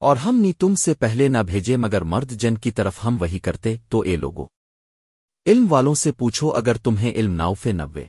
اور ہم نی تم سے پہلے نہ بھیجے مگر مرد جن کی طرف ہم وہی کرتے تو اے لوگو۔ علم والوں سے پوچھو اگر تمہیں علم ناؤفے نوے